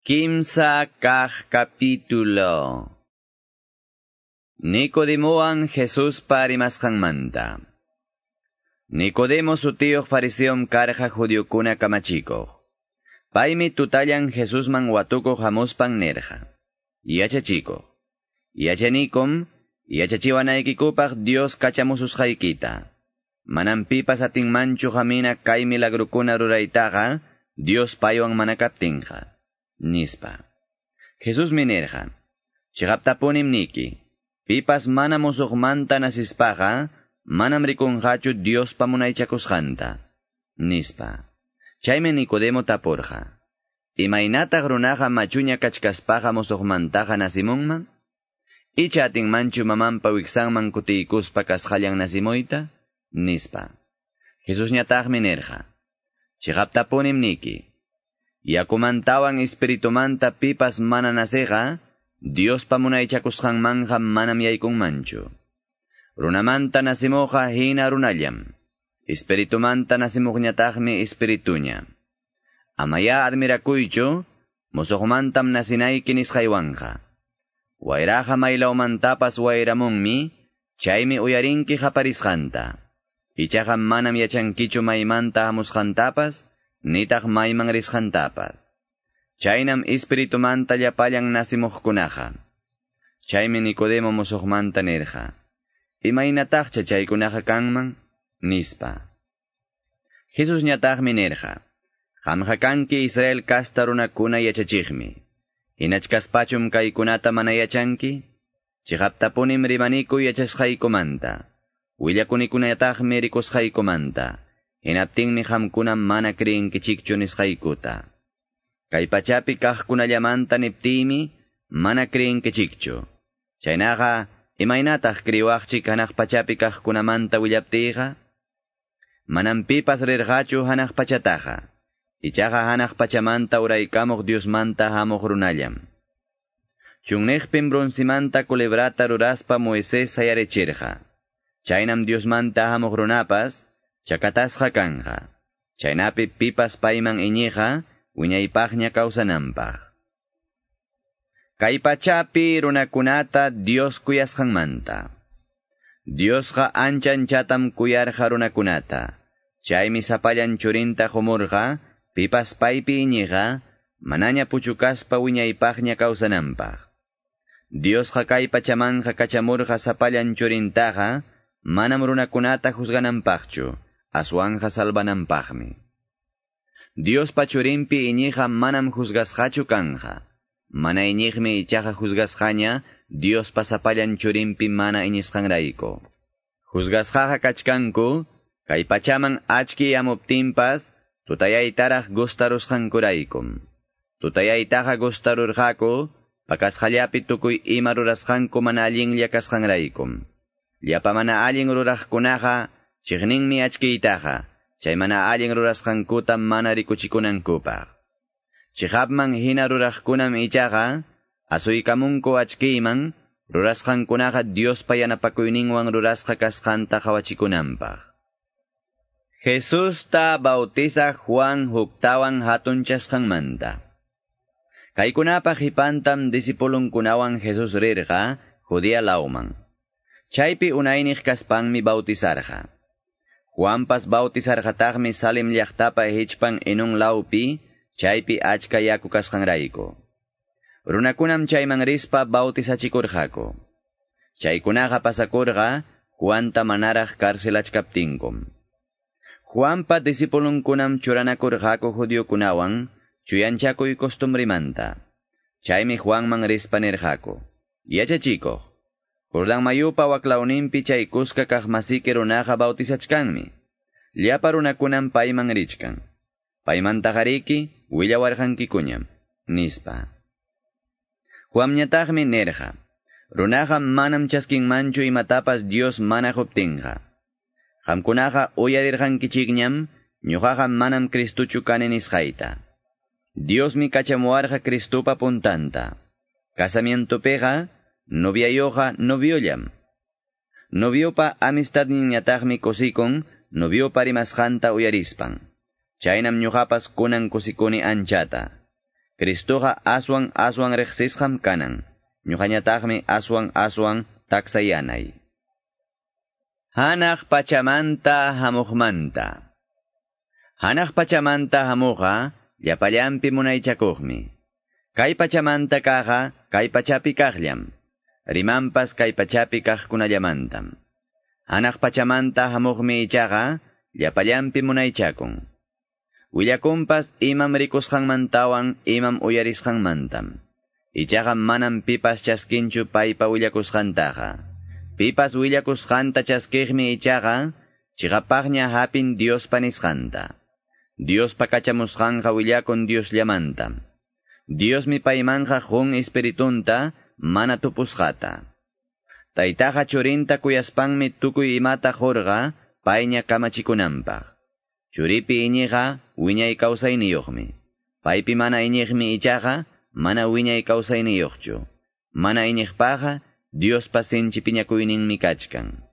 Kah capítulo. Nicodemoan Jesús manta. Nicodemo su tío fariseom karja judiokuna kamachiko. Paimi tutayan Jesús man watuko jamuspan nerja. Yachachiko. Yachanikom, yachachiwanaykikupaq Dios kachamusus haykita. Manan pipas atin manchu jamina kay milagrukuna ruraytaqa, Dios paywan manakaptinja nispa. Jesús minerja, chigaptapunim niki, pipas mana musuqmanta nasispaqa, manam rikunqachu Dios pamunaychakusqanta, nispa. Chayme Nicodemo tapurja, imaynataq runaqa machuña kachkaspaqa musuqmantaqa nasimunman? Icha atinmanchu mamanpa wiksanman kutiykuspa kasqallan nasimuyta? Nispa. Jesús ñataqmi nerja, chigaptapunim niki, Yakumantawan espiritumanta pipas mana naseqa, Dios pamunaychakusqanmanja manam yaykunmanchu. Runamanta nasimuqa hina runallam. Espiritumanta nasimuqñataqmi espirituña. Amaya admirakuychu, musuqmantam nasinayki nisqaywanja. Wayraqa maylawmantapas wayramunmi, chaymi uyarinki qaparisqanta. Ichaqa manam yachankichu maymanta hamusqantapas, nitaq mayman risqantapas. Chaynam espiritumanta llapallan nasimuqkunaqa. Chaymi Nicodemo musuqmanta nirqa. Imaynataqcha chaykunaqa kanman? Nispa. Jesus ñataqmi nirqa. Qamqa kanki Israel kasta runakuna yachachiqmi. Hinachkaspachum kaykunata mana yachanki? Chihaptapunim rimaniku yachashqaykumanta. Willakunikunataqmi rikusqaykumanta. Hinaptinmi hamkuna mana kriinkichikchu nisqaykuta. Kay pachapi kaqkunallamanta niptiymi mana kriinkichikchu. Chaynaqa imaynataq kriwaqchik hanaq pachapi kaqkunamanta willaptiyqa? Manam pipas rirqachu hanaq pachataqa. Ichaqa hanaq pachamanta uraykamuq Diosmanta hamuq runallam. Chunniqpim bronsimanta kulebrata ruraspa Moisés sayarichirqa. Chaynam Diosmanta hamuq runapas, chakatasqa kanja. Chaynapi pipas payman iñiqa, wiñaypaqña kawsananpaq. Kay pachapi runakunata Dios kuyasqanmanta. Diosqa anchanchatam kuyarqa runakunata. Chaymi sapallan churinta humurqa, pipas paypi iñiqa, manaña puchukaspa wiñaypaqña kawsananpaq. Diosqa kay pachamanja kachamurqa sapallan churintaqa, manam runakunata juzgananpaqchu, aswanja salvanampaqmi. Dios pachurimpi iñiqa manam juzgasqachu kanja. Mana iñiqmi ichaqa juzgasqaña, Dios pasapallan churimpi mana iñisqanrayko. Juzgasqaqa kachkanku, kay pachaman achki amuptinpas, tutayaytaraq gustarusqankuraykum. Tutayaytaqa gustarurqaku, pakasqallapi tukuy ima rurasqanku mana allinlla kasqanraykum. Llapa mana allin ruraqkunaqa, chiqninmi achkiytaqa, chay mana allin rurasqankuta mana rikuchikunankupaq. Chihapman hina ruraqkunam ichaqa, asuykamunku achkiyman, rurasqankunaqa Diospa yanapakuyninwan rurasqa kasqanta qawachikunanpaq. Jesus ta bautiza Juan huktawan hatunchasqanmanta. Kaykunapaq hipantam disipulunkunawan Jesus rirqa, Judía lauman. Chaypi unayniq kaspanmi bautizarqa. Juanpas bautizarqataqmi Salim llaqtapa hichpan inun laupi, chaypi achka yaku kasqanrayku. Runakunam chayman rispa bautizachikurqaku. Chaykunaqa pasakurqa, Juanta manaraq karselachkaptinkum. Juanpa disipulunkunam churanakurqaku judiokunawan, chuyanchakuy costumbrimanta. Chaymi Juanman rispa nirqaku. Yachachikoq. Jordan mayupa waklawnimpi chaykusqa kaq masiki runaqa bautizachkanmi. Llapa runakunan payman richkan. Paymantaqariki willawarqankikuñam, nispa. Juamñataqmi nerqa. Runaqa manam chaskinmanchu imatapas Dios mana huptinqa. Qamkunaqa uyarirqankichikñam, ñuqaqa manam Kristuchu kani nisqayta. Diosmi kachamuwarqa Kristupa puntanta. Casamientopeqa, noviayoqa noviollam. Noviopa amistad niñataqmi kusikun, noviopa rimasqanta uyarispan. Chaynam ñuqapas kunan kusikuni anchata. Cristoja aswan aswan reqsisqam kanan. Ñuqañataqmi aswan aswan taksayanay. Hanaq pachamanta hamuqmanta. Hanaq pachamanta hamuqa llapallampi munaychakuqmi. Kay pachamanta kaqa kay pachapi. Rimampas kay pachapi kaqkunallamantam. Hanaq pachamanta hamuqmi ichaqa llapallampi munaychakun. Willakumpas imam rikusqanmantawan imam uyarisqanmantam. Ichaqa manam pipas chaskinchu paypa willakusqantaqa. Pipas willakusqanta chaskigmi ichaqa, chiqapaqña hapin Dios panisqanta. Dios pakachamusqanqa willakun Dios llamanta. Dios mi paimanja jun espiritunta mana tupusqata. Taytaqa churinta kuyaspanmi tukuy imata jorga, payña kamachikunanpaq. Churipi iñiqa wiñay kawsayniyuqmi. Paypi mana iñiqmi ichaqa mana wiñay kawsayniyuqchu. Mana iñiqpaqa Diospa sinchi piñakuyninmi kachkan.